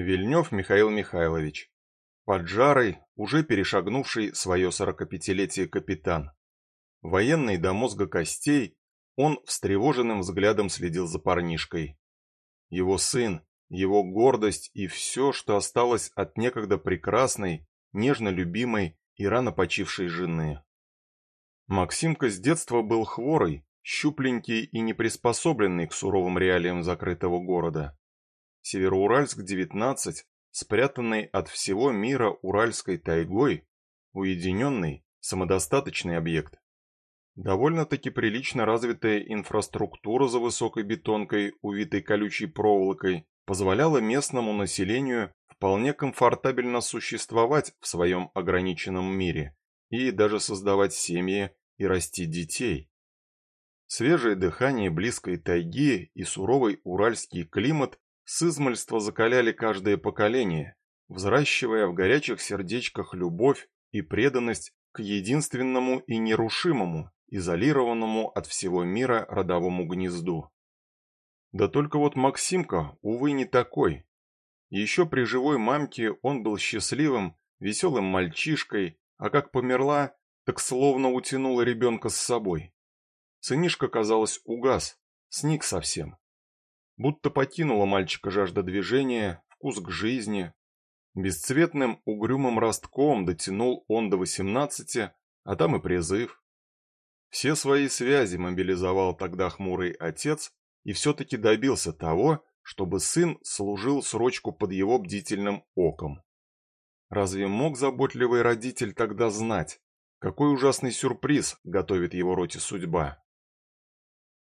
Вильнев Михаил Михайлович. Поджарый, уже перешагнувший свое сорокапятилетие капитан. Военный до мозга костей, он встревоженным взглядом следил за парнишкой. Его сын, его гордость и все, что осталось от некогда прекрасной, нежно любимой и рано почившей жены. Максимка с детства был хворый, щупленький и неприспособленный к суровым реалиям закрытого города. Североуральск 19 спрятанный от всего мира Уральской тайгой, уединенный, самодостаточный объект. Довольно-таки прилично развитая инфраструктура за высокой бетонкой, увитой колючей проволокой, позволяла местному населению вполне комфортабельно существовать в своем ограниченном мире и даже создавать семьи и расти детей. Свежее дыхание близкой тайги и суровый уральский климат с измальства закаляли каждое поколение, взращивая в горячих сердечках любовь и преданность к единственному и нерушимому, изолированному от всего мира родовому гнезду. Да только вот Максимка, увы, не такой. Еще при живой мамке он был счастливым, веселым мальчишкой, а как померла, так словно утянула ребенка с собой. Сынишка, казалось, угас, сник совсем. Будто покинула мальчика жажда движения, вкус к жизни. Бесцветным угрюмым ростком дотянул он до восемнадцати, а там и призыв. Все свои связи мобилизовал тогда хмурый отец и все-таки добился того, чтобы сын служил срочку под его бдительным оком. Разве мог заботливый родитель тогда знать, какой ужасный сюрприз готовит его роте судьба?